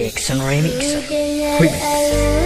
Remix. Remix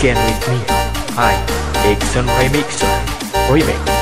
again with me. I, Action Remixer Remix.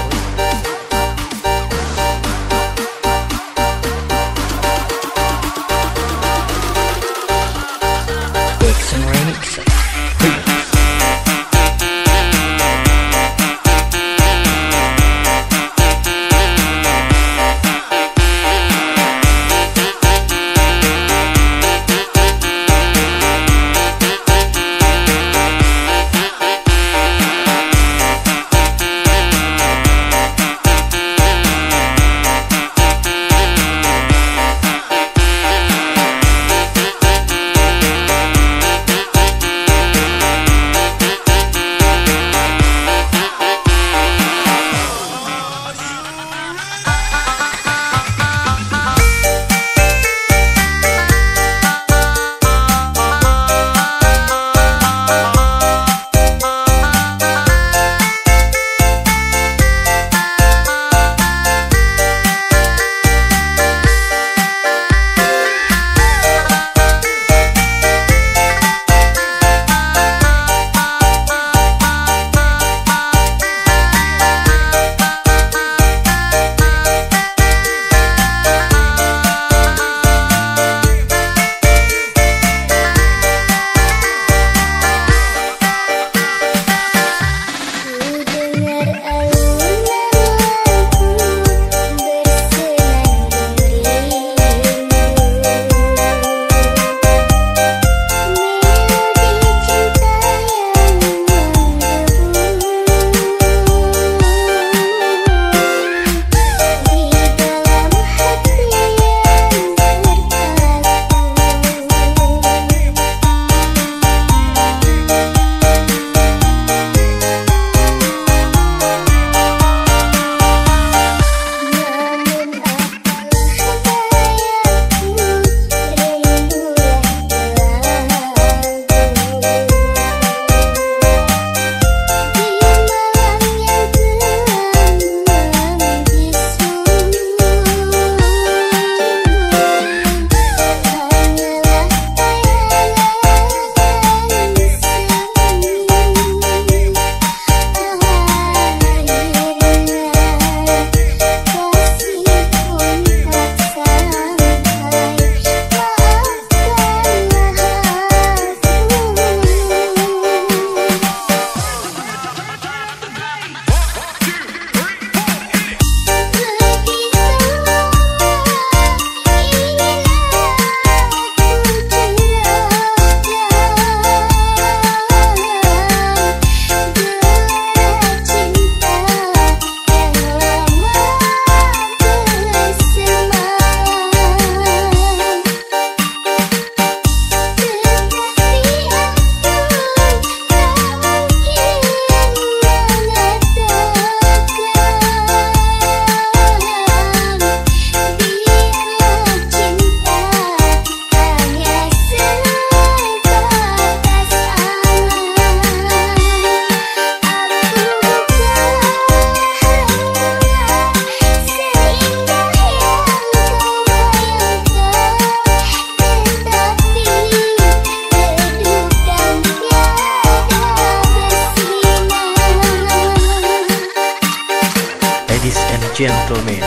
Remix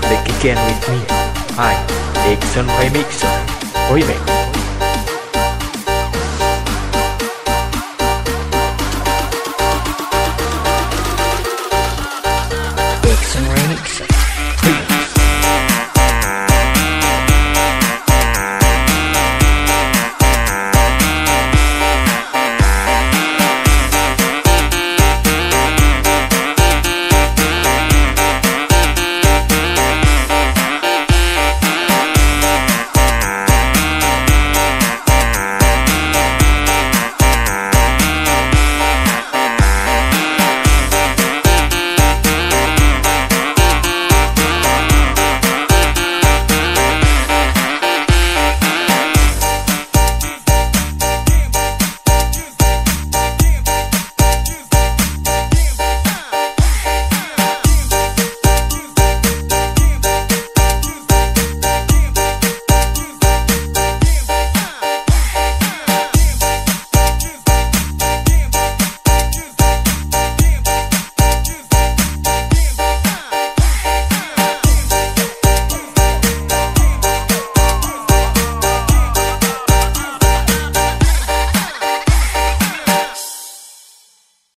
The Kitchen With Me. I Dixon Remix Remix Dixon Remix